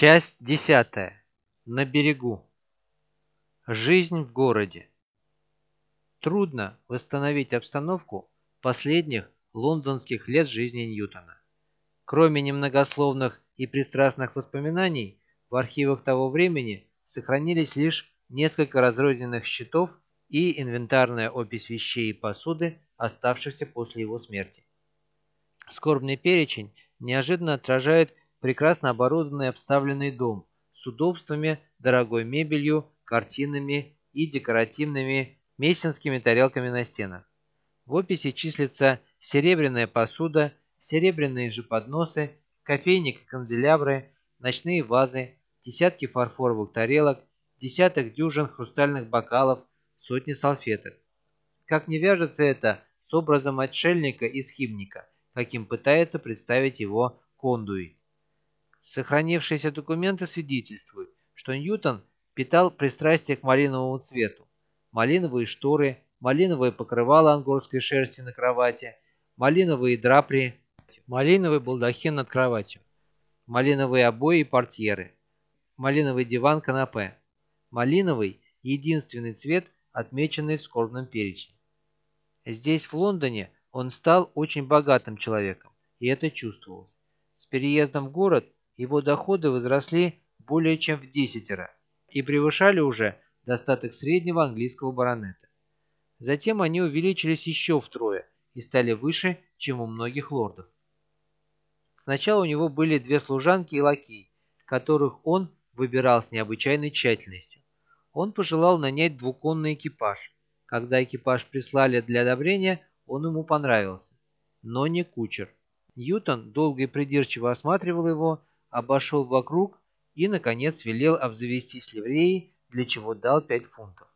Часть десятая. На берегу. Жизнь в городе. Трудно восстановить обстановку последних лондонских лет жизни Ньютона. Кроме немногословных и пристрастных воспоминаний, в архивах того времени сохранились лишь несколько разрозненных счетов и инвентарная опись вещей и посуды, оставшихся после его смерти. Скорбный перечень неожиданно отражает прекрасно оборудованный обставленный дом с удобствами, дорогой мебелью, картинами и декоративными мессинскими тарелками на стенах. В описи числится серебряная посуда, серебряные же подносы, кофейник и канделябры, ночные вазы, десятки фарфоровых тарелок, десяток дюжин хрустальных бокалов, сотни салфеток. Как не вяжется это с образом отшельника и схимника, каким пытается представить его Кондуит. Сохранившиеся документы свидетельствуют, что Ньютон питал пристрастие к малиновому цвету. Малиновые шторы, малиновое покрывало ангорской шерсти на кровати, малиновые драпри, малиновый балдахин над кроватью, малиновые обои и портьеры, малиновый диван-канапе. Малиновый – единственный цвет, отмеченный в скорбном перечне. Здесь, в Лондоне, он стал очень богатым человеком, и это чувствовалось. С переездом в город – его доходы возросли более чем в десятеро и превышали уже достаток среднего английского баронета. Затем они увеличились еще втрое и стали выше, чем у многих лордов. Сначала у него были две служанки и лакей, которых он выбирал с необычайной тщательностью. Он пожелал нанять двуконный экипаж. Когда экипаж прислали для одобрения, он ему понравился. Но не кучер. Ньютон долго и придирчиво осматривал его, обошел вокруг и, наконец, велел обзавестись ливреей, для чего дал 5 фунтов.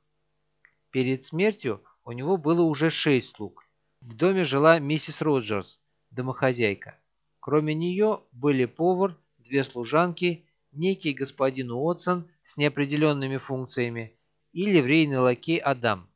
Перед смертью у него было уже шесть слуг. В доме жила миссис Роджерс, домохозяйка. Кроме нее были повар, две служанки, некий господин Уотсон с неопределенными функциями и ливрейный лакей Адам.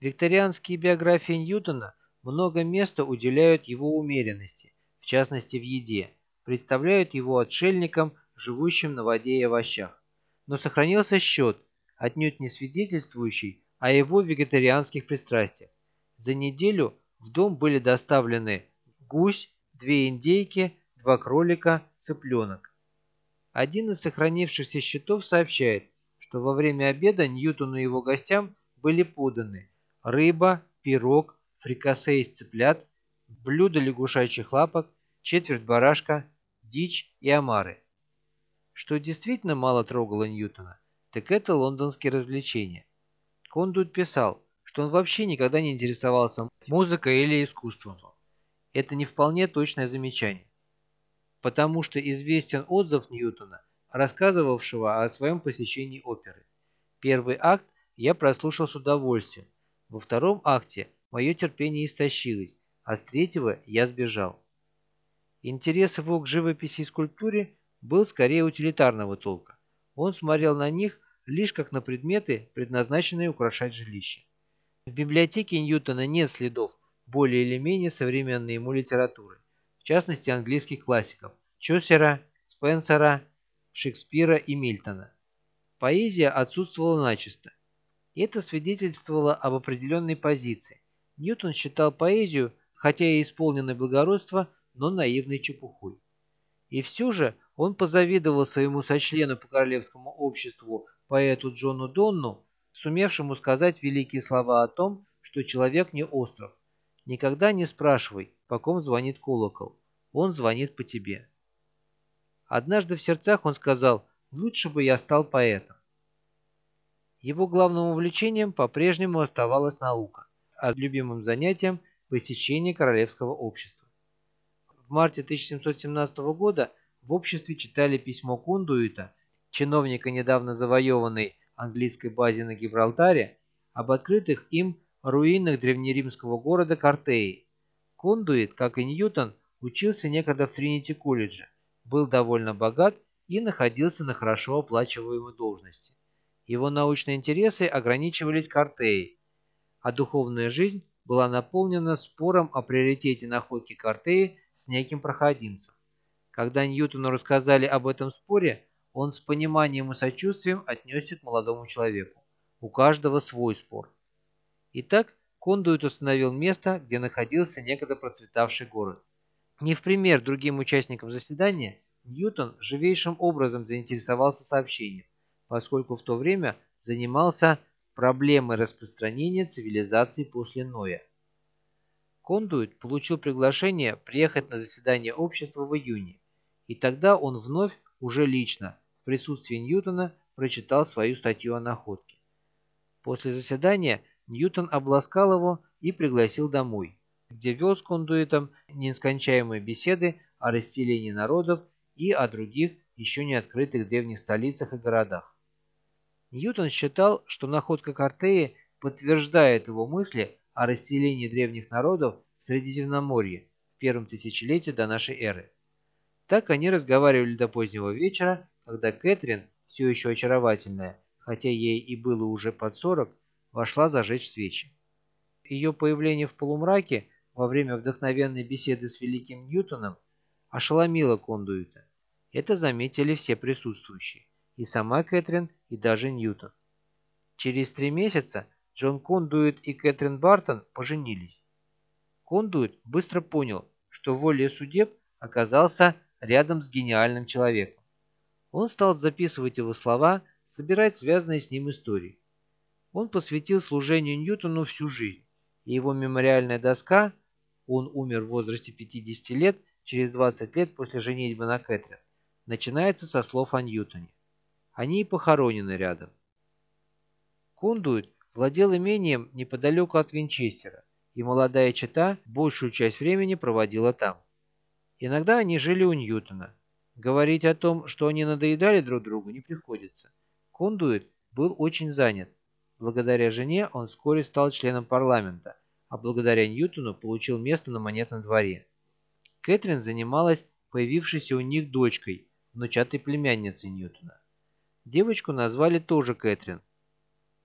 Викторианские биографии Ньютона много места уделяют его умеренности, в частности в еде представляют его отшельником, живущим на воде и овощах. Но сохранился счет, отнюдь не свидетельствующий о его вегетарианских пристрастиях. За неделю в дом были доставлены гусь, две индейки, два кролика, цыпленок. Один из сохранившихся счетов сообщает, что во время обеда Ньютону и его гостям были поданы рыба, пирог, фрикасе из цыплят, блюдо лягушачьих лапок, четверть барашка, дичь и омары. Что действительно мало трогало Ньютона, так это лондонские развлечения. Кондуит писал, что он вообще никогда не интересовался музыкой или искусством. Это не вполне точное замечание, потому что известен отзыв Ньютона, рассказывавшего о своем посещении оперы. Первый акт я прослушал с удовольствием, во втором акте мое терпение истощилось, а с третьего я сбежал. Интерес его к живописи и скульптуре был скорее утилитарного толка. Он смотрел на них лишь как на предметы, предназначенные украшать жилище. В библиотеке Ньютона нет следов более или менее современной ему литературы, в частности английских классиков Чосера, Спенсера, Шекспира и Мильтона. Поэзия отсутствовала начисто. Это свидетельствовало об определенной позиции. Ньютон считал поэзию, хотя и исполненной благородства, но наивной чепухой. И все же он позавидовал своему сочлену по королевскому обществу, поэту Джону Донну, сумевшему сказать великие слова о том, что человек не остров. Никогда не спрашивай, по ком звонит колокол. Он звонит по тебе. Однажды в сердцах он сказал, лучше бы я стал поэтом. Его главным увлечением по-прежнему оставалась наука, а любимым занятием – посещение королевского общества. В марте 1717 года в обществе читали письмо Кундуита, чиновника недавно завоеванной английской базе на Гибралтаре, об открытых им руинах древнеримского города Картеи. Кундуит, как и Ньютон, учился некогда в Тринити-колледже, был довольно богат и находился на хорошо оплачиваемой должности. Его научные интересы ограничивались Картеей, а духовная жизнь была наполнена спором о приоритете находки Картеи с неким проходимцем. Когда Ньютону рассказали об этом споре, он с пониманием и сочувствием отнесся к молодому человеку. У каждого свой спор. Итак, Кондуит установил место, где находился некогда процветавший город. Не в пример другим участникам заседания, Ньютон живейшим образом заинтересовался сообщением, поскольку в то время занимался проблемой распространения цивилизации после Ноя. Кондуит получил приглашение приехать на заседание общества в июне, и тогда он вновь, уже лично, в присутствии Ньютона, прочитал свою статью о находке. После заседания Ньютон обласкал его и пригласил домой, где вел с кондуитом нескончаемые беседы о расселении народов и о других еще не открытых древних столицах и городах. Ньютон считал, что находка Картеи подтверждает его мысли о расселении древних народов в Средиземноморье в первом тысячелетии до нашей эры. Так они разговаривали до позднего вечера, когда Кэтрин, все еще очаровательная, хотя ей и было уже под сорок, вошла зажечь свечи. Ее появление в полумраке во время вдохновенной беседы с великим Ньютоном ошеломило Кондуита. Это заметили все присутствующие, и сама Кэтрин, и даже Ньютон. Через три месяца Джон Кондуит и Кэтрин Бартон поженились. Кондуит быстро понял, что волей судеб оказался рядом с гениальным человеком. Он стал записывать его слова, собирать связанные с ним истории. Он посвятил служению Ньютону всю жизнь, и его мемориальная доска «Он умер в возрасте 50 лет через 20 лет после женитьбы на Кэтрин» начинается со слов о Ньютоне. Они и похоронены рядом. Кондуит владел имением неподалеку от Винчестера, и молодая чета большую часть времени проводила там. Иногда они жили у Ньютона. Говорить о том, что они надоедали друг другу, не приходится. Кондуит был очень занят. Благодаря жене он вскоре стал членом парламента, а благодаря Ньютону получил место на монетном дворе. Кэтрин занималась появившейся у них дочкой, внучатой племянницей Ньютона. Девочку назвали тоже Кэтрин –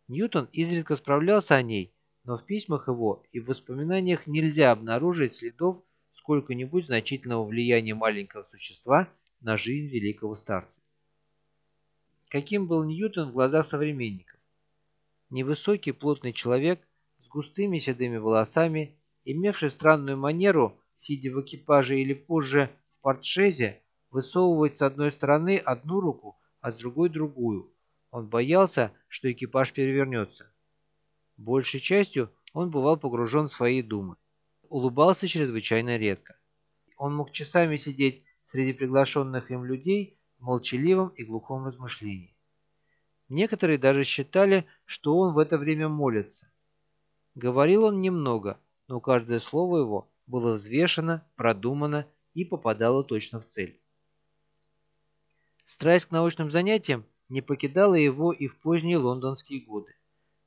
Ньютон изредка справлялся о ней, но в письмах его и в воспоминаниях нельзя обнаружить следов сколько-нибудь значительного влияния маленького существа на жизнь великого старца. Каким был Ньютон в глазах современников? Невысокий плотный человек с густыми седыми волосами, имевший странную манеру, сидя в экипаже или позже в портшезе, высовывать с одной стороны одну руку, а с другой другую, он боялся, что экипаж перевернется. Большей частью он бывал погружен в свои думы. Улыбался чрезвычайно редко. Он мог часами сидеть среди приглашенных им людей в молчаливом и глухом размышлении. Некоторые даже считали, что он в это время молится. Говорил он немного, но каждое слово его было взвешено, продумано и попадало точно в цель. Страсть к научным занятиям не покидала его и в поздние лондонские годы.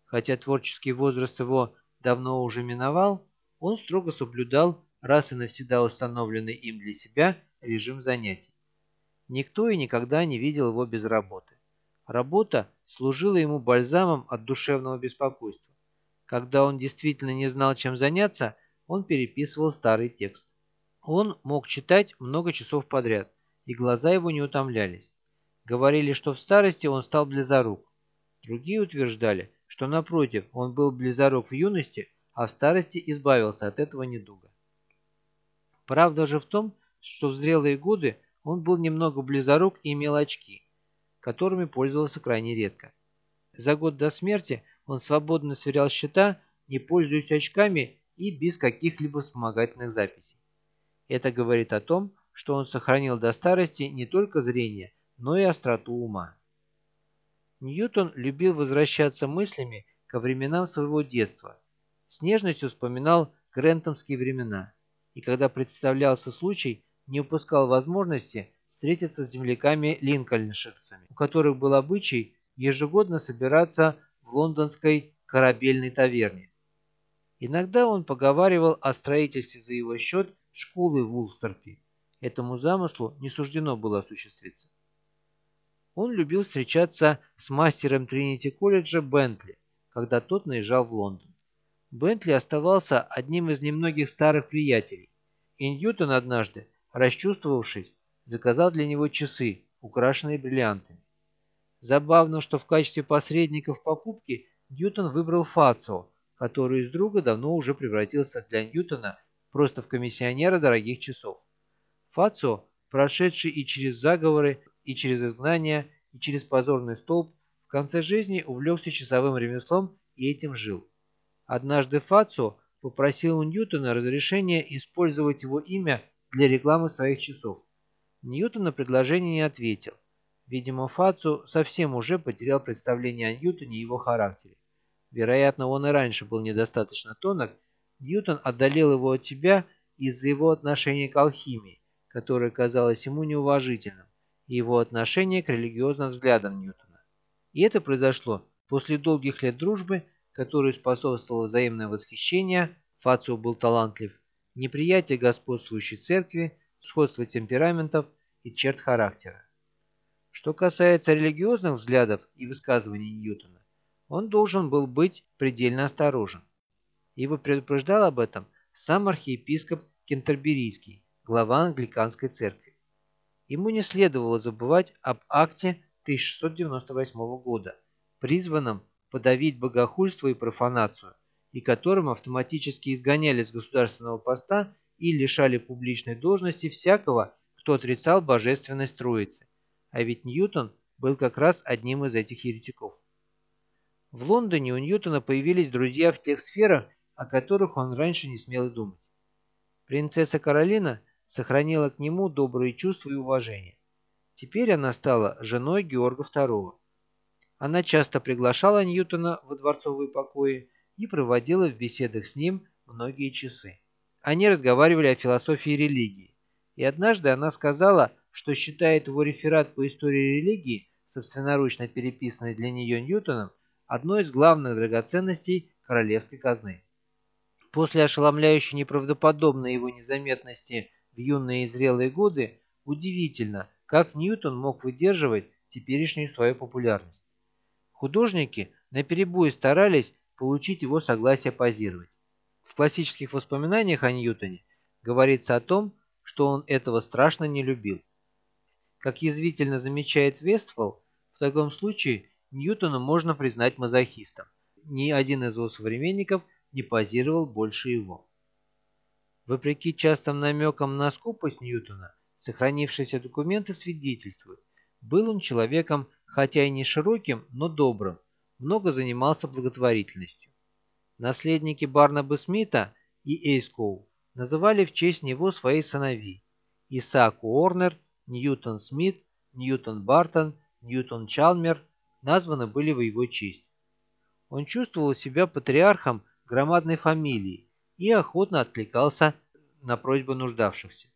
Хотя творческий возраст его давно уже миновал, он строго соблюдал раз и навсегда установленный им для себя режим занятий. Никто и никогда не видел его без работы. Работа служила ему бальзамом от душевного беспокойства. Когда он действительно не знал, чем заняться, он переписывал старый текст. Он мог читать много часов подряд, и глаза его не утомлялись. Говорили, что в старости он стал близорук. Другие утверждали, что напротив, он был близорук в юности, а в старости избавился от этого недуга. Правда же в том, что в зрелые годы он был немного близорук и имел очки, которыми пользовался крайне редко. За год до смерти он свободно сверял счета, не пользуясь очками и без каких-либо вспомогательных записей. Это говорит о том, что он сохранил до старости не только зрение, но и остроту ума. Ньютон любил возвращаться мыслями ко временам своего детства. С нежностью вспоминал грентомские времена, и когда представлялся случай, не упускал возможности встретиться с земляками линкольнширцами, у которых был обычай ежегодно собираться в лондонской корабельной таверне. Иногда он поговаривал о строительстве за его счет школы в Улстерпе. Этому замыслу не суждено было осуществиться. Он любил встречаться с мастером Тринити-колледжа Бентли, когда тот наезжал в Лондон. Бентли оставался одним из немногих старых приятелей, и Ньютон однажды, расчувствовавшись, заказал для него часы, украшенные бриллиантами. Забавно, что в качестве посредника в покупке Ньютон выбрал Фацио, который из друга давно уже превратился для Ньютона просто в комиссионера дорогих часов. Фацио, прошедший и через заговоры, и через изгнание, и через позорный столб, в конце жизни увлекся часовым ремеслом и этим жил. Однажды Фацио попросил у Ньютона разрешения использовать его имя для рекламы своих часов. Ньютон на предложение не ответил. Видимо, Фацу совсем уже потерял представление о Ньютоне и его характере. Вероятно, он и раньше был недостаточно тонок. Ньютон отдалил его от себя из-за его отношения к алхимии, которое казалось ему неуважительным, и его отношения к религиозным взглядам Ньютона. И это произошло после долгих лет дружбы, которой способствовало взаимное восхищение, Фацио был талантлив, неприятие господствующей церкви, сходство темпераментов и черт характера. Что касается религиозных взглядов и высказываний Ньютона, он должен был быть предельно осторожен. Его предупреждал об этом сам архиепископ Кентерберийский, глава англиканской церкви. Ему не следовало забывать об акте 1698 года, призванном подавить богохульство и профанацию, и которым автоматически изгоняли с государственного поста и лишали публичной должности всякого, кто отрицал божественность Троицы. А ведь Ньютон был как раз одним из этих еретиков. В Лондоне у Ньютона появились друзья в тех сферах, о которых он раньше не смел думать. Принцесса Каролина сохранила к нему добрые чувства и уважение. Теперь она стала женой Георга II. Она часто приглашала Ньютона во дворцовые покои и проводила в беседах с ним многие часы. Они разговаривали о философии религии, и однажды она сказала, что считает его реферат по истории религии, собственноручно переписанный для нее Ньютоном, одной из главных драгоценностей королевской казны. После ошеломляющей неправдоподобной его незаметности в юные и зрелые годы, удивительно, как Ньютон мог выдерживать теперешнюю свою популярность. Художники наперебой старались получить его согласие позировать. В классических воспоминаниях о Ньютоне говорится о том, что он этого страшно не любил. Как язвительно замечает Вестфол, в таком случае Ньютона можно признать мазохистом. Ни один из его современников не позировал больше его. Вопреки частым намекам на скупость Ньютона, сохранившиеся документы свидетельствуют, был он человеком хотя и не широким, но добрым, много занимался благотворительностью. Наследники Барнаба Смита и Эйскоу называли в честь него своих сыновей – Исаак Уорнер, Ньютон Смит, Ньютон Бартон, Ньютон Чалмер названы были в его честь. Он чувствовал себя патриархом громадной фамилии и охотно откликался на просьбы нуждавшихся.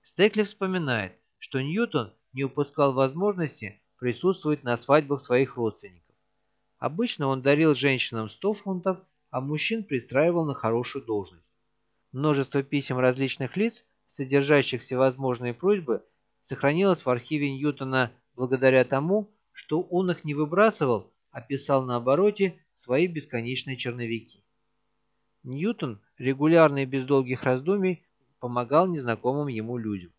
Стекли вспоминает, что Ньютон не упускал возможности присутствовать на свадьбах своих родственников. Обычно он дарил женщинам 100 фунтов, а мужчин пристраивал на хорошую должность. Множество писем различных лиц, содержащих всевозможные просьбы, сохранилось в архиве Ньютона благодаря тому, что он их не выбрасывал, а писал на обороте свои бесконечные черновики. Ньютон регулярно и без долгих раздумий помогал незнакомым ему людям.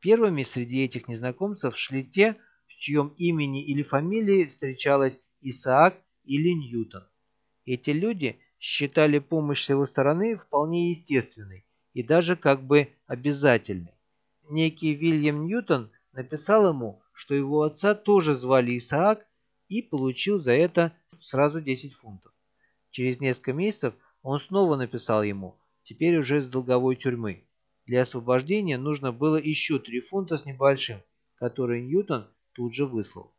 Первыми среди этих незнакомцев шли те, чьем имени или фамилии встречалась Исаак или Ньютон. Эти люди считали помощь с его стороны вполне естественной и даже как бы обязательной. Некий Вильям Ньютон написал ему, что его отца тоже звали Исаак и получил за это сразу 10 фунтов. Через несколько месяцев он снова написал ему, теперь уже с долговой тюрьмы. Для освобождения нужно было еще 3 фунта с небольшим, которые Ньютон тут же выслал.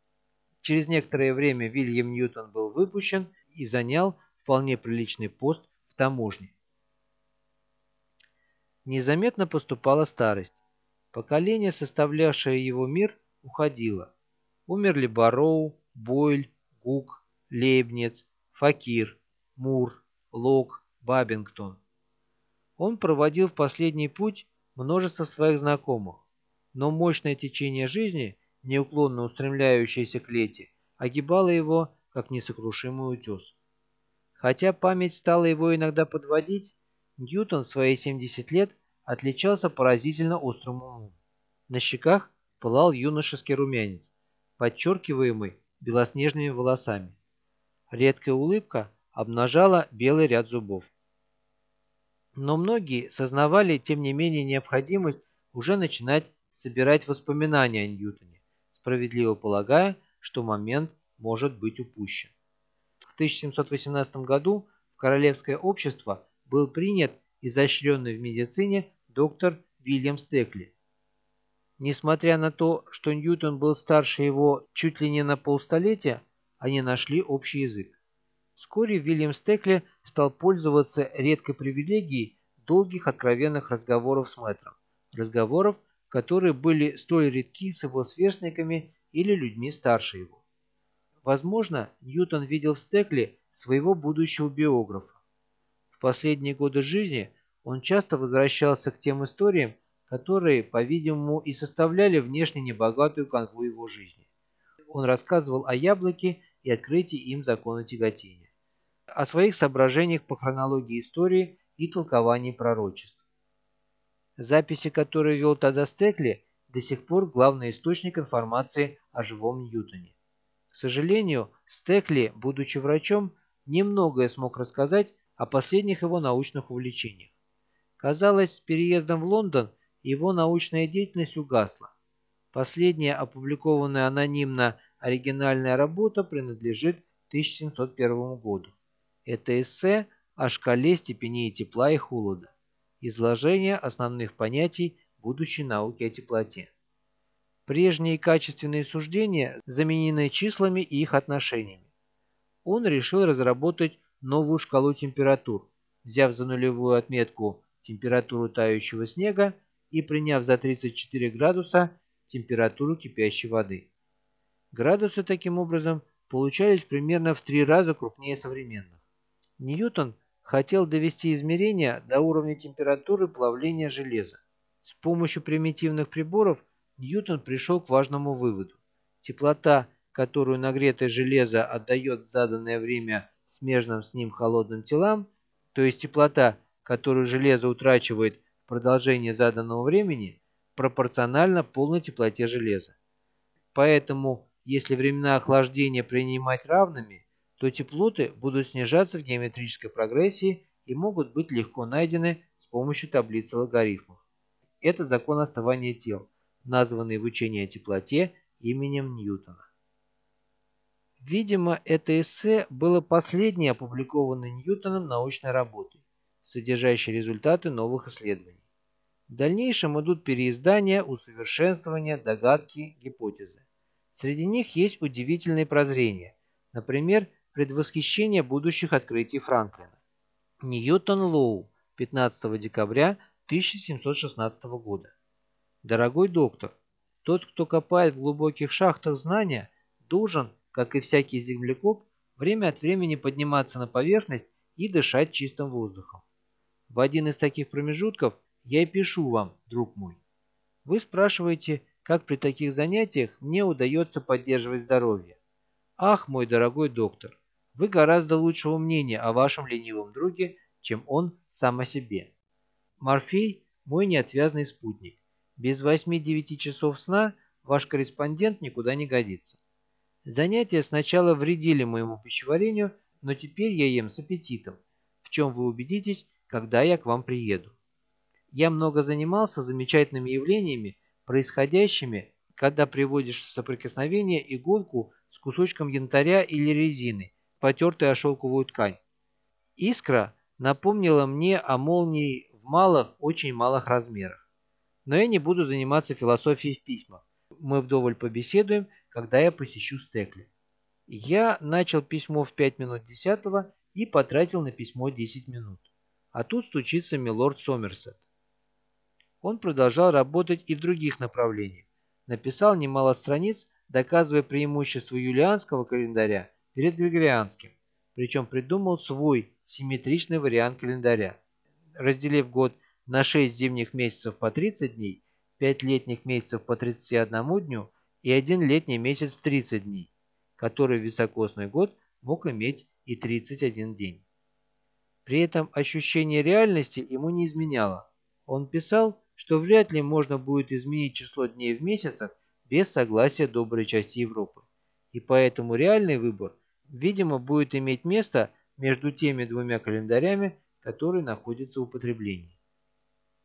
Через некоторое время Вильям Ньютон был выпущен и занял вполне приличный пост в таможне. Незаметно поступала старость. Поколение, составлявшее его мир, уходило. Умерли Бароу, Бойль, Гук, Лейбниц, Факир, Мур, Лок, Бабингтон. Он проводил в последний путь множество своих знакомых, но мощное течение жизни неуклонно устремляющаяся к лете, огибала его, как несокрушимый утес. Хотя память стала его иногда подводить, Ньютон в свои 70 лет отличался поразительно острым умом. На щеках пылал юношеский румянец, подчеркиваемый белоснежными волосами. Редкая улыбка обнажала белый ряд зубов. Но многие сознавали, тем не менее, необходимость уже начинать собирать воспоминания о Ньютоне, справедливо полагая, что момент может быть упущен. В 1718 году в Королевское общество был принят изощренный в медицине доктор Вильям Стекли. Несмотря на то, что Ньютон был старше его чуть ли не на полстолетия, они нашли общий язык. Вскоре Вильям Стекли стал пользоваться редкой привилегией долгих откровенных разговоров с мэтром. Разговоров, которые были столь редки с его сверстниками или людьми старше его. Возможно, Ньютон видел в Стекли своего будущего биографа. В последние годы жизни он часто возвращался к тем историям, которые, по-видимому, и составляли внешне небогатую канву его жизни. Он рассказывал о яблоке и открытии им закона тяготения, о своих соображениях по хронологии истории и толковании пророчеств. Записи, которые вел тогда до сих пор главный источник информации о живом Ньютоне. К сожалению, Стекли, будучи врачом, немногое смог рассказать о последних его научных увлечениях. Казалось, с переездом в Лондон его научная деятельность угасла. Последняя опубликованная анонимно оригинальная работа принадлежит 1701 году. Это эссе о шкале степеней тепла и холода изложение основных понятий будущей науки о теплоте. Прежние качественные суждения заменены числами и их отношениями. Он решил разработать новую шкалу температур, взяв за нулевую отметку температуру тающего снега и приняв за 34 градуса температуру кипящей воды. Градусы таким образом получались примерно в три раза крупнее современных. Ньютон хотел довести измерения до уровня температуры плавления железа. С помощью примитивных приборов Ньютон пришел к важному выводу. Теплота, которую нагретое железо отдает в заданное время смежным с ним холодным телам, то есть теплота, которую железо утрачивает в продолжении заданного времени, пропорциональна полной теплоте железа. Поэтому, если времена охлаждения принимать равными, то теплоты будут снижаться в геометрической прогрессии и могут быть легко найдены с помощью таблицы логарифмов. Это закон оставания тел, названный в учении о теплоте именем Ньютона. Видимо, это эссе было последней опубликованной Ньютоном научной работой, содержащей результаты новых исследований. В дальнейшем идут переиздания, усовершенствования, догадки, гипотезы. Среди них есть удивительные прозрения. Например, предвосхищение будущих открытий Франклина. Ньютон Лоу, 15 декабря 1716 года. Дорогой доктор, тот, кто копает в глубоких шахтах знания, должен, как и всякий землекоп, время от времени подниматься на поверхность и дышать чистым воздухом. В один из таких промежутков я и пишу вам, друг мой. Вы спрашиваете, как при таких занятиях мне удается поддерживать здоровье. Ах, мой дорогой доктор, вы гораздо лучшего мнения о вашем ленивом друге, чем он сам о себе. Морфей – мой неотвязный спутник. Без 8-9 часов сна ваш корреспондент никуда не годится. Занятия сначала вредили моему пищеварению, но теперь я ем с аппетитом, в чем вы убедитесь, когда я к вам приеду. Я много занимался замечательными явлениями, происходящими, когда приводишь в соприкосновение иголку с кусочком янтаря или резины потертая о шелковую ткань. Искра напомнила мне о молнии в малых, очень малых размерах. Но я не буду заниматься философией в письмах. Мы вдоволь побеседуем, когда я посещу Стекли. Я начал письмо в 5 минут 10 и потратил на письмо 10 минут. А тут стучится милорд Сомерсет. Он продолжал работать и в других направлениях. Написал немало страниц, доказывая преимущество юлианского календаря перед Григорианским, причем придумал свой симметричный вариант календаря. Разделив год на 6 зимних месяцев по 30 дней, 5 летних месяцев по 31 дню и один летний месяц в 30 дней, который високосный год мог иметь и 31 день. При этом ощущение реальности ему не изменяло. Он писал, что вряд ли можно будет изменить число дней в месяцах без согласия доброй части Европы. И поэтому реальный выбор, видимо, будет иметь место между теми двумя календарями, которые находятся в употреблении.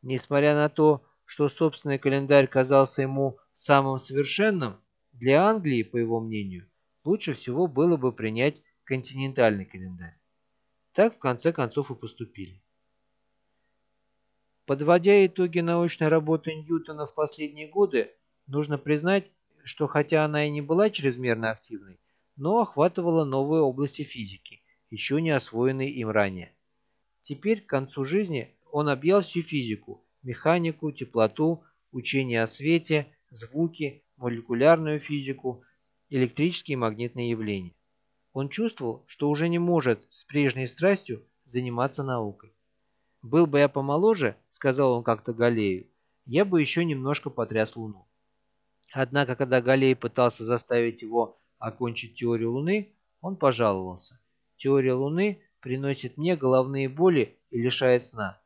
Несмотря на то, что собственный календарь казался ему самым совершенным, для Англии, по его мнению, лучше всего было бы принять континентальный календарь. Так в конце концов и поступили. Подводя итоги научной работы Ньютона в последние годы, нужно признать, что хотя она и не была чрезмерно активной, но охватывала новые области физики, еще не освоенные им ранее. Теперь, к концу жизни, он объял всю физику, механику, теплоту, учение о свете, звуки, молекулярную физику, электрические и магнитные явления. Он чувствовал, что уже не может с прежней страстью заниматься наукой. «Был бы я помоложе, — сказал он как-то Галею, — я бы еще немножко потряс Луну». Однако, когда Галей пытался заставить его окончить теорию Луны, он пожаловался. «Теория Луны приносит мне головные боли и лишает сна.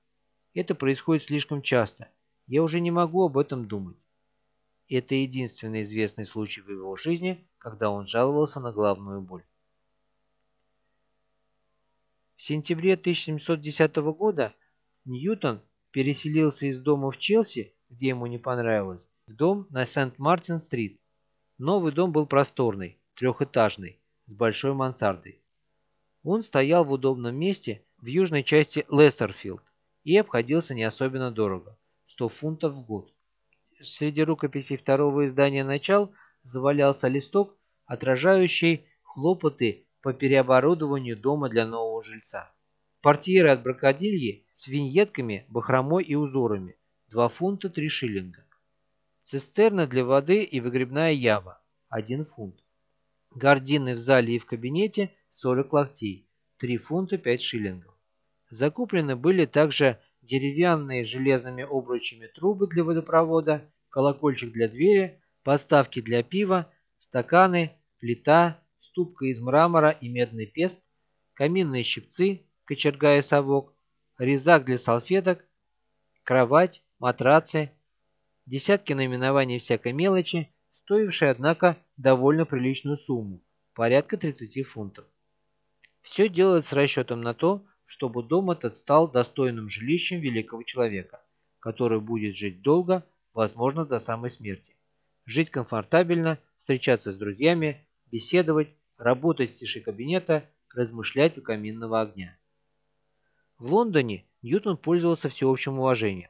Это происходит слишком часто. Я уже не могу об этом думать. Это единственный известный случай в его жизни, когда он жаловался на головную боль. В сентябре 1710 года Ньютон переселился из дома в Челси, где ему не понравилось, в дом на Сент-Мартин-стрит. Новый дом был просторный, трехэтажный, с большой мансардой. Он стоял в удобном месте в южной части Лессерфилд и обходился не особенно дорого – 100 фунтов в год. Среди рукописей второго издания «Начал» завалялся листок, отражающий хлопоты по переоборудованию дома для нового жильца. Портьеры от бракодильи с виньетками, бахромой и узорами – 2 фунта 3 шиллинга. Цистерна для воды и выгребная яма – 1 фунт. Гардины в зале и в кабинете – 40 локтей, 3 фунта 5 шиллингов. Закуплены были также деревянные железными обручами трубы для водопровода, колокольчик для двери, подставки для пива, стаканы, плита, ступка из мрамора и медный пест, каминные щипцы, кочерга и совок, резак для салфеток, кровать, матрацы, десятки наименований всякой мелочи, стоившие, однако, довольно приличную сумму, порядка 30 фунтов. Все делается с расчетом на то, чтобы дом этот стал достойным жилищем великого человека, который будет жить долго, возможно, до самой смерти. Жить комфортабельно, встречаться с друзьями, беседовать, работать в тиши кабинета, размышлять у каминного огня. В Лондоне Ньютон пользовался всеобщим уважением.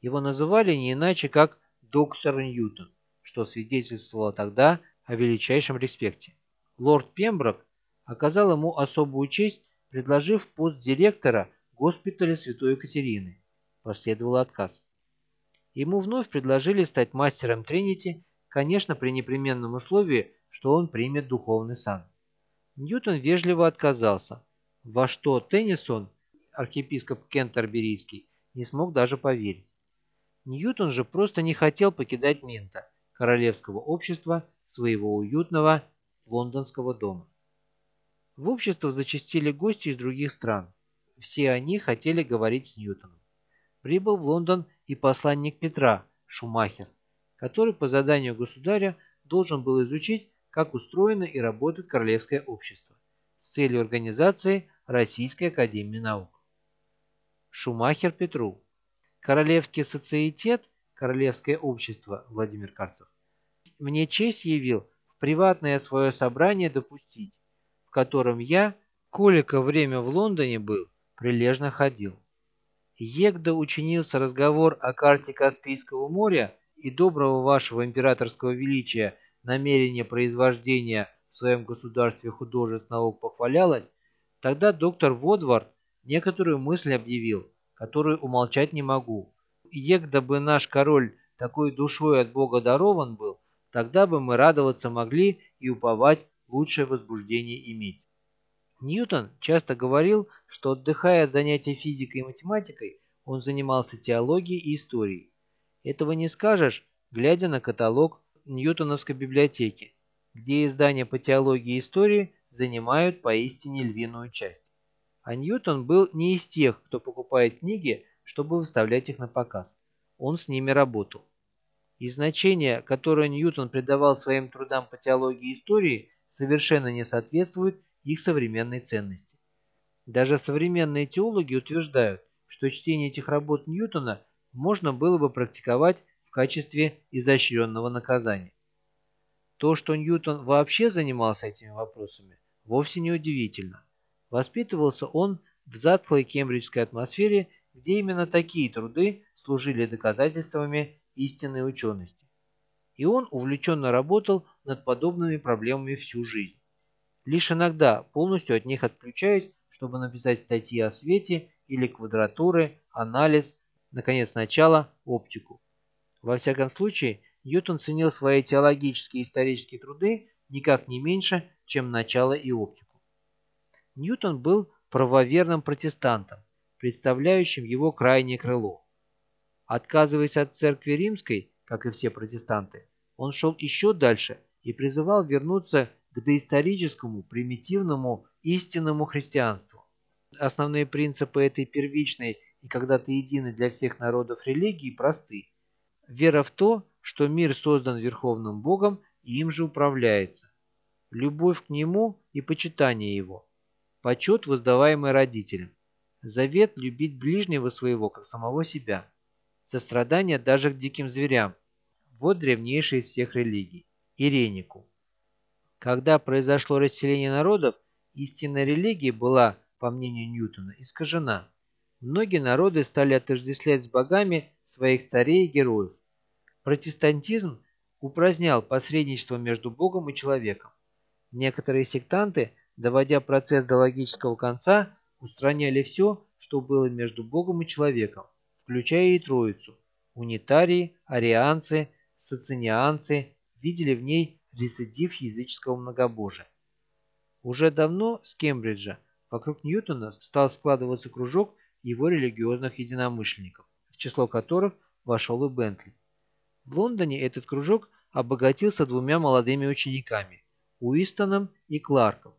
Его называли не иначе, как «доктор Ньютон», что свидетельствовало тогда о величайшем респекте. Лорд Пемброк оказал ему особую честь, предложив пост директора госпиталя Святой Екатерины. Последовал отказ. Ему вновь предложили стать мастером Тринити, конечно, при непременном условии, что он примет духовный сан. Ньютон вежливо отказался, во что Теннисон, архиепископ Кентерберийский, не смог даже поверить. Ньютон же просто не хотел покидать Минта, королевского общества, своего уютного лондонского дома. В общество зачастили гости из других стран. Все они хотели говорить с Ньютоном. Прибыл в Лондон и посланник Петра, Шумахер, который по заданию государя должен был изучить, как устроено и работает Королевское общество с целью организации Российской Академии Наук. Шумахер Петру. Королевский социетет, Королевское общество Владимир Карцев, мне честь явил в приватное свое собрание допустить, котором я, колика время в Лондоне был, прилежно ходил. Егда учинился разговор о карте Каспийского моря и доброго вашего императорского величия намерение произвождения в своем государстве художеств наук похвалялось, тогда доктор Водвард некоторую мысль объявил, которую умолчать не могу. Егда бы наш король такой душой от Бога дарован был, тогда бы мы радоваться могли и уповать лучшее возбуждение иметь. Ньютон часто говорил, что отдыхая от занятий физикой и математикой, он занимался теологией и историей. Этого не скажешь, глядя на каталог Ньютоновской библиотеки, где издания по теологии и истории занимают поистине львиную часть. А Ньютон был не из тех, кто покупает книги, чтобы выставлять их на показ. Он с ними работал. И значение, которое Ньютон придавал своим трудам по теологии истории, совершенно не соответствует их современной ценности. Даже современные теологи утверждают, что чтение этих работ Ньютона можно было бы практиковать в качестве изощренного наказания. То, что Ньютон вообще занимался этими вопросами, вовсе не удивительно. Воспитывался он в затхлой кембриджской атмосфере, где именно такие труды служили доказательствами истинной учености. И он увлеченно работал над подобными проблемами всю жизнь. Лишь иногда, полностью от них отключаясь, чтобы написать статьи о свете или квадратуры, анализ, наконец, начало, оптику. Во всяком случае, Ньютон ценил свои теологические и исторические труды никак не меньше, чем начало и оптику. Ньютон был правоверным протестантом, представляющим его крайнее крыло. Отказываясь от церкви римской, как и все протестанты, он шел еще дальше и призывал вернуться к доисторическому, примитивному, истинному христианству. Основные принципы этой первичной и когда-то единой для всех народов религии просты. Вера в то, что мир создан Верховным Богом и им же управляется. Любовь к Нему и почитание Его. Почет, воздаваемый родителям. Завет любить ближнего своего, как самого себя. Сострадание даже к диким зверям. Вот древнейшая из всех религий. Иренику. Когда произошло расселение народов, истинная религия была, по мнению Ньютона, искажена. Многие народы стали отождествлять с богами своих царей и героев. Протестантизм упразднял посредничество между Богом и человеком. Некоторые сектанты, доводя процесс до логического конца, устраняли все, что было между Богом и человеком, включая и Троицу. Унитарии, арианцы, социнианцы видели в ней рецидив языческого многобожия. Уже давно с Кембриджа вокруг Ньютона стал складываться кружок его религиозных единомышленников, в число которых вошел и Бентли. В Лондоне этот кружок обогатился двумя молодыми учениками – Уистоном и Кларком.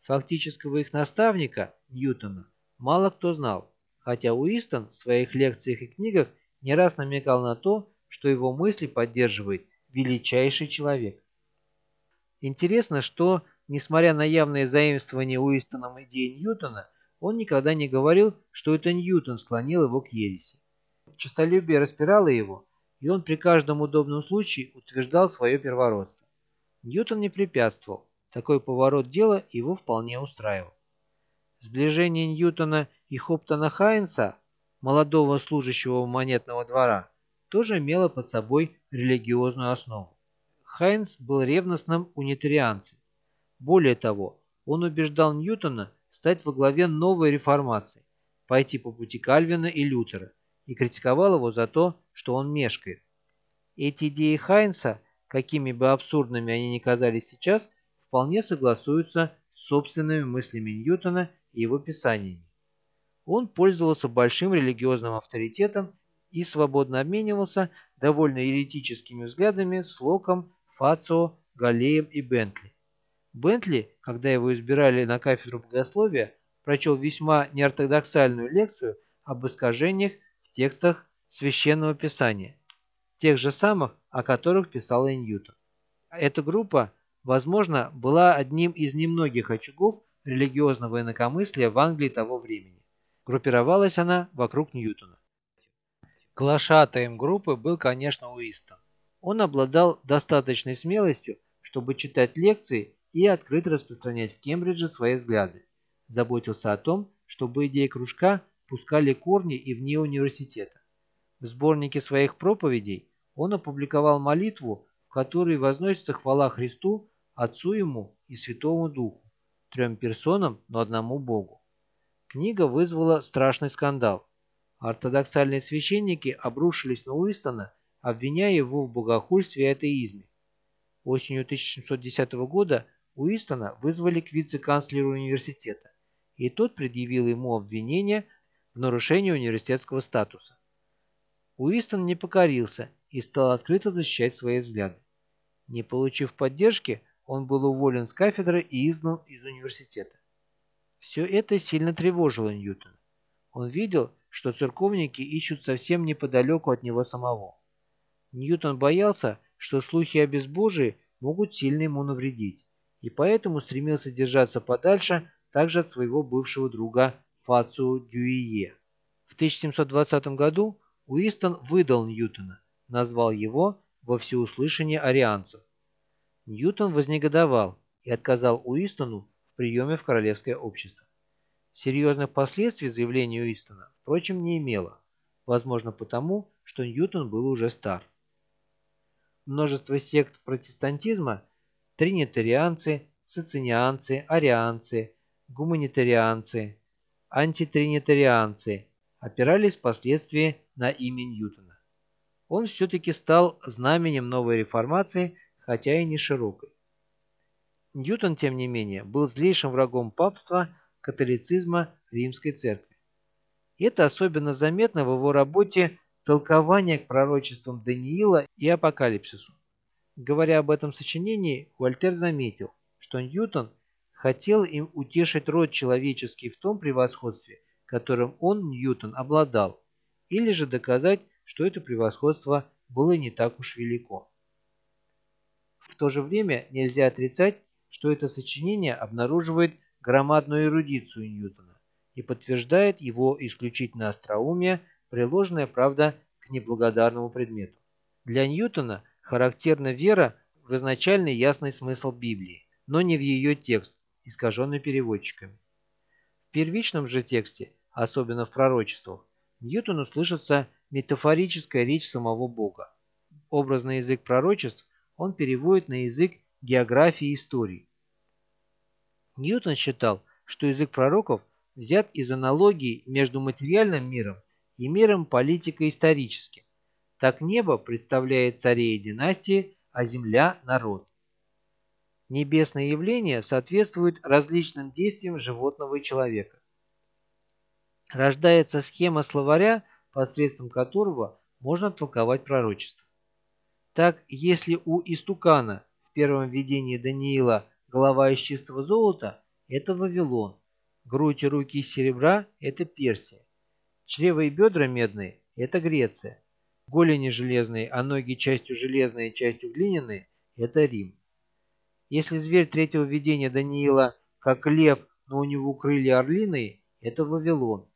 Фактического их наставника, Ньютона, мало кто знал, хотя Уистон в своих лекциях и книгах не раз намекал на то, что его мысли поддерживает величайший человек. Интересно, что, несмотря на явное заимствование Уистоном идеи Ньютона, он никогда не говорил, что это Ньютон склонил его к ереси. Честолюбие распирало его, и он при каждом удобном случае утверждал свое первородство. Ньютон не препятствовал, такой поворот дела его вполне устраивал. Сближение Ньютона и Хоптона Хайнса, молодого служащего монетного двора, тоже имело под собой религиозную основу. Хайнс был ревностным унитарианцем. Более того, он убеждал Ньютона стать во главе новой реформации, пойти по пути Кальвина и Лютера, и критиковал его за то, что он мешкает. Эти идеи Хайнса, какими бы абсурдными они ни казались сейчас, вполне согласуются с собственными мыслями Ньютона и его писаниями. Он пользовался большим религиозным авторитетом и свободно обменивался довольно еретическими взглядами с Локом, Фацио, Галлеем и Бентли. Бентли, когда его избирали на кафедру богословия, прочел весьма неортодоксальную лекцию об искажениях в текстах Священного Писания, тех же самых, о которых писал и Ньютон. Эта группа, возможно, была одним из немногих очагов религиозного инакомыслия в Англии того времени. Группировалась она вокруг Ньютона. Глашатаем группы был, конечно, Уистон. Он обладал достаточной смелостью, чтобы читать лекции и открыто распространять в Кембридже свои взгляды. Заботился о том, чтобы идеи кружка пускали корни и вне университета. В сборнике своих проповедей он опубликовал молитву, в которой возносится хвала Христу, Отцу Ему и Святому Духу, трем персонам, но одному Богу. Книга вызвала страшный скандал. Ортодоксальные священники обрушились на Уистона, обвиняя его в богохульстве и атеизме. Осенью 1710 года Уистона вызвали к вице-канцлеру университета, и тот предъявил ему обвинение в нарушении университетского статуса. Уистон не покорился и стал открыто защищать свои взгляды. Не получив поддержки, он был уволен с кафедры и изгнан из университета. Все это сильно тревожило Ньютона. Он видел, что церковники ищут совсем неподалеку от него самого. Ньютон боялся, что слухи о безбожии могут сильно ему навредить, и поэтому стремился держаться подальше также от своего бывшего друга Фацио Дюие. В 1720 году Уистон выдал Ньютона, назвал его во всеуслышание арианцев. Ньютон вознегодовал и отказал Уистону приеме в Королевское общество. Серьезных последствий заявление Уистона, впрочем, не имело, возможно потому, что Ньютон был уже стар. Множество сект протестантизма – тринитарианцы, социнианцы, арианцы, гуманитарианцы, антитринитарианцы – опирались впоследствии на имя Ньютона. Он все-таки стал знаменем новой реформации, хотя и не широкой. Ньютон, тем не менее, был злейшим врагом папства, католицизма, римской церкви. И это особенно заметно в его работе «Толкование к пророчествам Даниила и Апокалипсису». Говоря об этом сочинении, Вольтер заметил, что Ньютон хотел им утешить род человеческий в том превосходстве, которым он, Ньютон, обладал, или же доказать, что это превосходство было не так уж велико. В то же время нельзя отрицать, что это сочинение обнаруживает громадную эрудицию Ньютона и подтверждает его исключительно остроумие, приложенное, правда, к неблагодарному предмету. Для Ньютона характерна вера в изначальный ясный смысл Библии, но не в ее текст, искаженный переводчиками. В первичном же тексте, особенно в пророчествах, Ньютону слышится метафорическая речь самого Бога. Образный язык пророчеств он переводит на язык географии и истории. Ньютон считал, что язык пророков взят из аналогии между материальным миром и миром политико-историческим. Так небо представляет царей и династии, а земля – народ. Небесные явления соответствуют различным действиям животного и человека. Рождается схема словаря, посредством которого можно толковать пророчество. Так, если у истукана первом видении Даниила голова из чистого золота – это Вавилон, грудь и руки из серебра – это Персия, чрево и бедра медные – это Греция, голени железные, а ноги частью железные, частью глиняные – это Рим. Если зверь третьего видения Даниила как лев, но у него крылья орлиные – это Вавилон.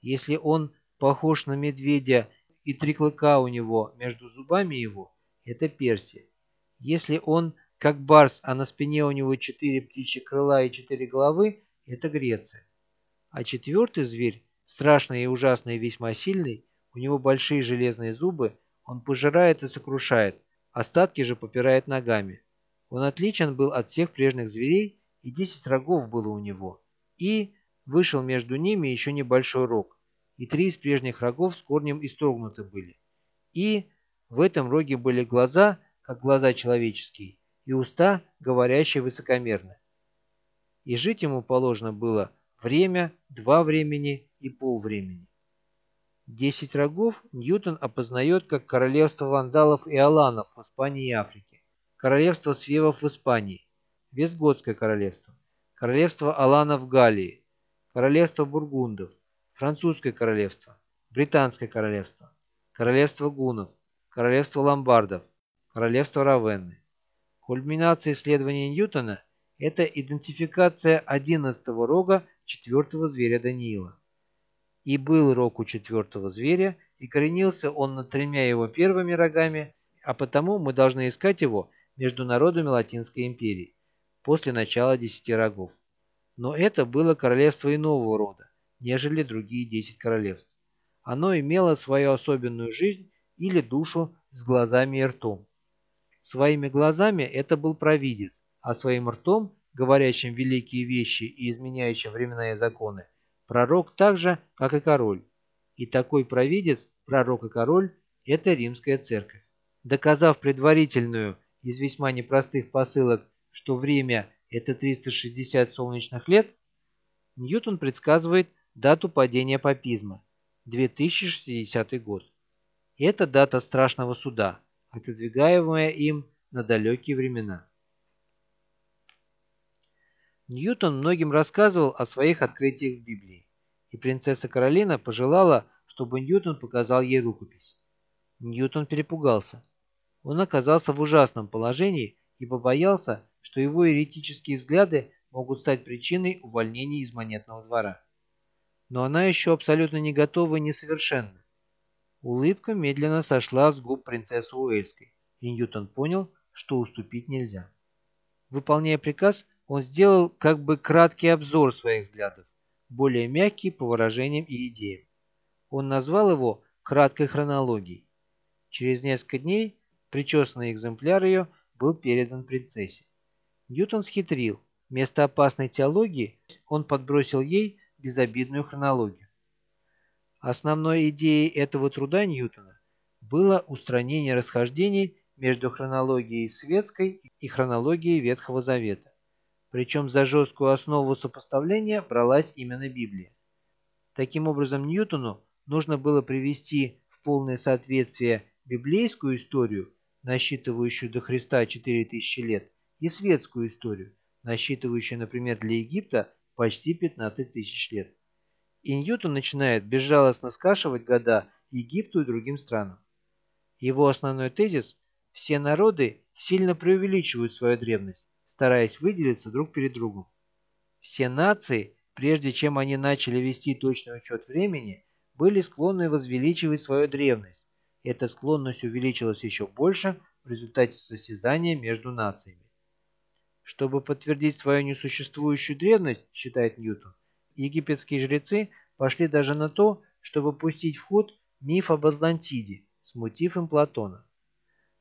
Если он похож на медведя и три клыка у него между зубами его – это Персия. Если он как барс, а на спине у него четыре птичьи крыла и четыре головы – это Греция. А четвертый зверь, страшный и ужасный и весьма сильный, у него большие железные зубы, он пожирает и сокрушает, остатки же попирает ногами. Он отличен был от всех прежних зверей, и десять рогов было у него. И вышел между ними еще небольшой рог, и три из прежних рогов с корнем исторгнуты были. И в этом роге были глаза, как глаза человеческие, и уста, говорящие высокомерно. И жить ему положено было время, два времени и полвремени. Десять рогов Ньютон опознает как королевство вандалов и аланов в Испании и Африке королевство свевов в Испании, Вестготское королевство, королевство Алана в Галлии, королевство бургундов, французское королевство, британское королевство, королевство гунов, королевство ломбардов, королевство Равенны. Кульминация исследования Ньютона – это идентификация одиннадцатого рога четвертого зверя Даниила. И был рог у четвертого зверя, и коренился он над тремя его первыми рогами, а потому мы должны искать его между народами Латинской империи после начала Десяти Рогов. Но это было королевство иного рода, нежели другие десять королевств. Оно имело свою особенную жизнь или душу с глазами и ртом. Своими глазами это был провидец, а своим ртом, говорящим великие вещи и изменяющим временные законы, пророк так же, как и король. И такой провидец, пророк и король – это римская церковь. Доказав предварительную из весьма непростых посылок, что время – это 360 солнечных лет, Ньютон предсказывает дату падения папизма – 2060 год. Это дата страшного суда, отодвигаемая им на далекие времена. Ньютон многим рассказывал о своих открытиях в Библии, и принцесса Каролина пожелала, чтобы Ньютон показал ей рукопись. Ньютон перепугался. Он оказался в ужасном положении и побоялся, что его еретические взгляды могут стать причиной увольнения из монетного двора. Но она еще абсолютно не готова и несовершенна. Улыбка медленно сошла с губ принцессы Уэльской, и Ньютон понял, что уступить нельзя. Выполняя приказ, он сделал как бы краткий обзор своих взглядов, более мягкий по выражениям и идеям. Он назвал его краткой хронологией. Через несколько дней причесанный экземпляр ее был передан принцессе. Ньютон схитрил. Вместо опасной теологии он подбросил ей безобидную хронологию. Основной идеей этого труда Ньютона было устранение расхождений между хронологией светской и хронологией Ветхого Завета. Причем за жесткую основу сопоставления бралась именно Библия. Таким образом, Ньютону нужно было привести в полное соответствие библейскую историю, насчитывающую до Христа 4000 лет, и светскую историю, насчитывающую, например, для Египта почти 15 тысяч лет. И Ньютон начинает безжалостно скашивать года Египту и другим странам. Его основной тезис – все народы сильно преувеличивают свою древность, стараясь выделиться друг перед другом. Все нации, прежде чем они начали вести точный учет времени, были склонны возвеличивать свою древность. Эта склонность увеличилась еще больше в результате состязания между нациями. Чтобы подтвердить свою несуществующую древность, считает Ньютон, египетские жрецы пошли даже на то, чтобы пустить в ход миф об Атлантиде, смутив им Платона.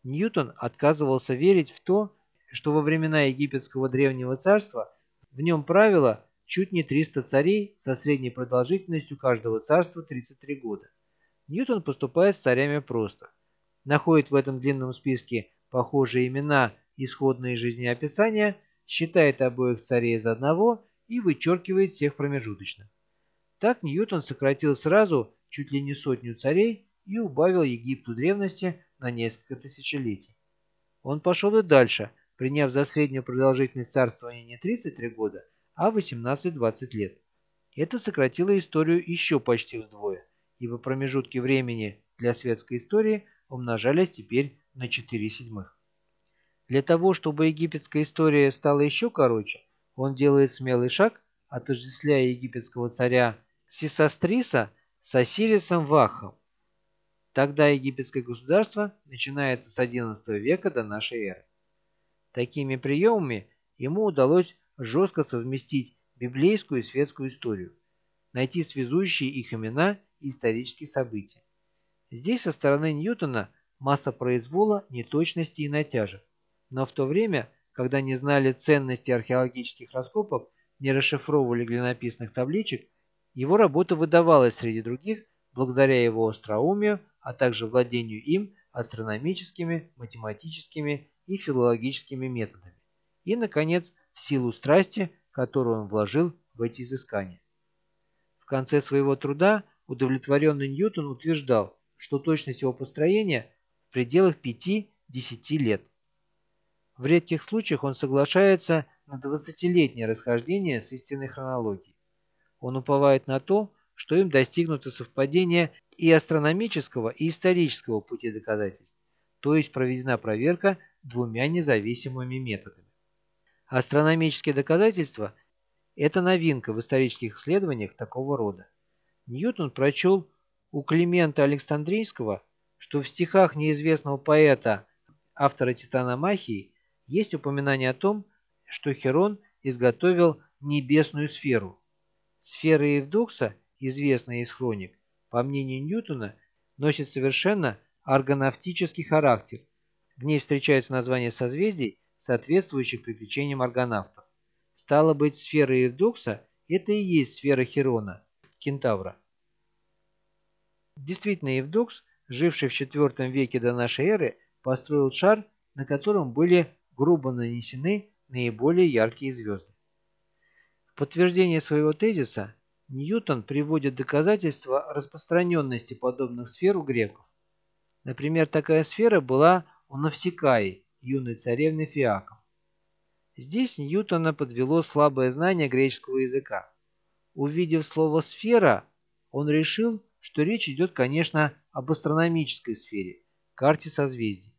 Ньютон отказывался верить в то, что во времена египетского древнего царства в нем правило чуть не 300 царей со средней продолжительностью каждого царства 33 года. Ньютон поступает с царями просто. Находит в этом длинном списке похожие имена исходные жизнеописания, считает обоих царей из одного и вычеркивает всех промежуточных. Так Ньютон сократил сразу чуть ли не сотню царей и убавил Египту древности на несколько тысячелетий. Он пошел и дальше, приняв за среднюю продолжительность царствования не 33 года, а 18-20 лет. Это сократило историю еще почти вдвое, ибо промежутки времени для светской истории умножались теперь на 4 седьмых. Для того, чтобы египетская история стала еще короче, он делает смелый шаг, отождествляя египетского царя Сисастриса с Осирисом Вахом. Тогда египетское государство начинается с XI века до нашей эры. Такими приемами ему удалось жестко совместить библейскую и светскую историю, найти связующие их имена и исторические события. Здесь со стороны Ньютона масса произвола, неточности и натяжек, но в то время, когда не знали ценности археологических раскопок, не расшифровывали глинописных табличек, его работа выдавалась среди других благодаря его остроумию, а также владению им астрономическими, математическими и филологическими методами. И, наконец, в силу страсти, которую он вложил в эти изыскания. В конце своего труда удовлетворенный Ньютон утверждал, что точность его построения в пределах 5-10 лет. В редких случаях он соглашается на 20-летнее расхождение с истинной хронологией. Он уповает на то, что им достигнуто совпадение и астрономического, и исторического пути доказательств, то есть проведена проверка двумя независимыми методами. Астрономические доказательства – это новинка в исторических исследованиях такого рода. Ньютон прочел у Климента Александрийского, что в стихах неизвестного поэта, автора Титаномахии, есть упоминание о том, что Херон изготовил небесную сферу. Сфера Евдокса, известная из хроник, по мнению Ньютона, носит совершенно аргонавтический характер. В ней встречаются названия созвездий, соответствующих приключениям аргонавтов. Стало быть, сфера Евдокса – это и есть сфера Херона, кентавра. Действительно, Евдокс, живший в IV веке до нашей эры, построил шар, на котором были грубо нанесены наиболее яркие звезды. В подтверждение своего тезиса Ньютон приводит доказательства распространенности подобных сфер у греков. Например, такая сфера была у Навсекаи, юной царевны Фиаков. Здесь Ньютона подвело слабое знание греческого языка. Увидев слово «сфера», он решил, что речь идет, конечно, об астрономической сфере, карте созвездий.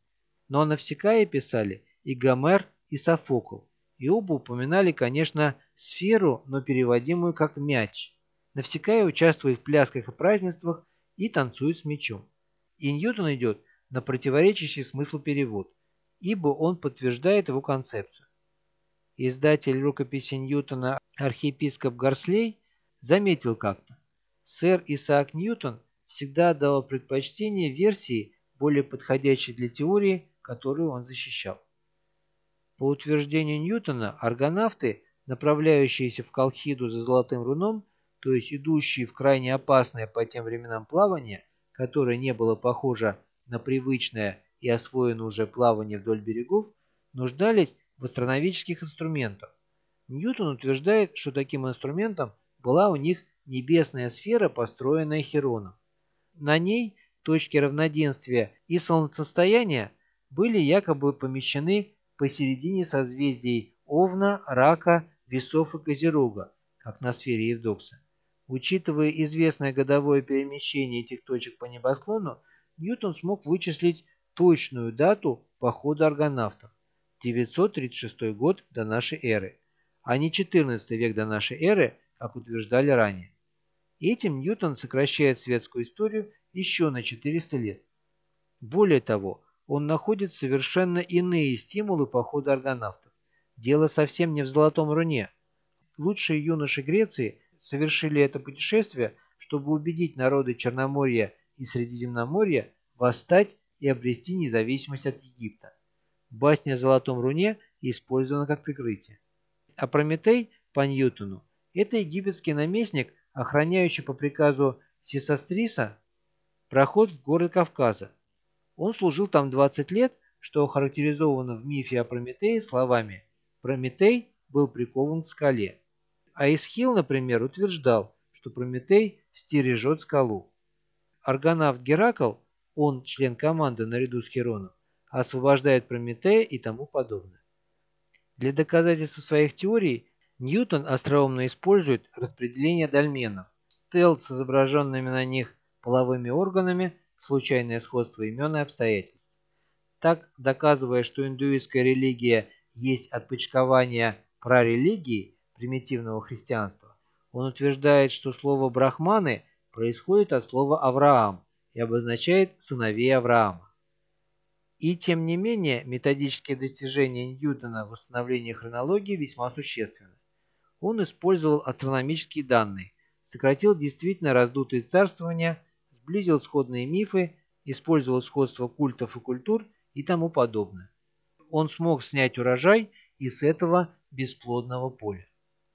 но о Навсекае писали и Гомер, и Софокл, и оба упоминали, конечно, сферу, но переводимую как мяч. Навсекая участвует в плясках и празднествах и танцует с мячом. И Ньютон идет на противоречащий смыслу перевод, ибо он подтверждает его концепцию. Издатель рукописи Ньютона архиепископ Гарслей заметил как-то, сэр Исаак Ньютон всегда давал предпочтение версии, более подходящей для теории, которую он защищал. По утверждению Ньютона, аргонавты, направляющиеся в Колхиду за золотым руном, то есть идущие в крайне опасное по тем временам плавание, которое не было похоже на привычное и освоенное уже плавание вдоль берегов, нуждались в астрономических инструментах. Ньютон утверждает, что таким инструментом была у них небесная сфера, построенная Хероном. На ней точки равноденствия и солнцестояния были якобы помещены посередине созвездий Овна, Рака, Весов и Козерога, как на сфере Евдокса. Учитывая известное годовое перемещение этих точек по небосклону, Ньютон смог вычислить точную дату похода аргонавтов – 936 год до нашей эры, а не 14 век до нашей эры, как утверждали ранее. Этим Ньютон сокращает светскую историю еще на 400 лет. Более того, он находит совершенно иные стимулы похода аргонавтов. Дело совсем не в золотом руне. Лучшие юноши Греции совершили это путешествие, чтобы убедить народы Черноморья и Средиземноморья восстать и обрести независимость от Египта. Басня о Золотом Руне использована как прикрытие. А Прометей по Ньютону – это египетский наместник, охраняющий по приказу Сисастриса проход в горы Кавказа. Он служил там 20 лет, что охарактеризовано в мифе о Прометее словами «Прометей был прикован к скале». А Исхил, например, утверждал, что Прометей стережет скалу. Аргонавт Геракл, он член команды наряду с Хероном, освобождает Прометея и тому подобное. Для доказательства своих теорий Ньютон остроумно использует распределение дольменов, стел с изображенными на них половыми органами, случайное сходство имен и обстоятельств. Так, доказывая, что индуистская религия есть отпочкование прарелигии, примитивного христианства, он утверждает, что слово «брахманы» происходит от слова «Авраам» и обозначает «сыновей Авраама». И тем не менее, методические достижения Ньютона в установлении хронологии весьма существенны. Он использовал астрономические данные, сократил действительно раздутые царствования, сблизил сходные мифы, использовал сходство культов и культур и тому подобное. Он смог снять урожай из этого бесплодного поля.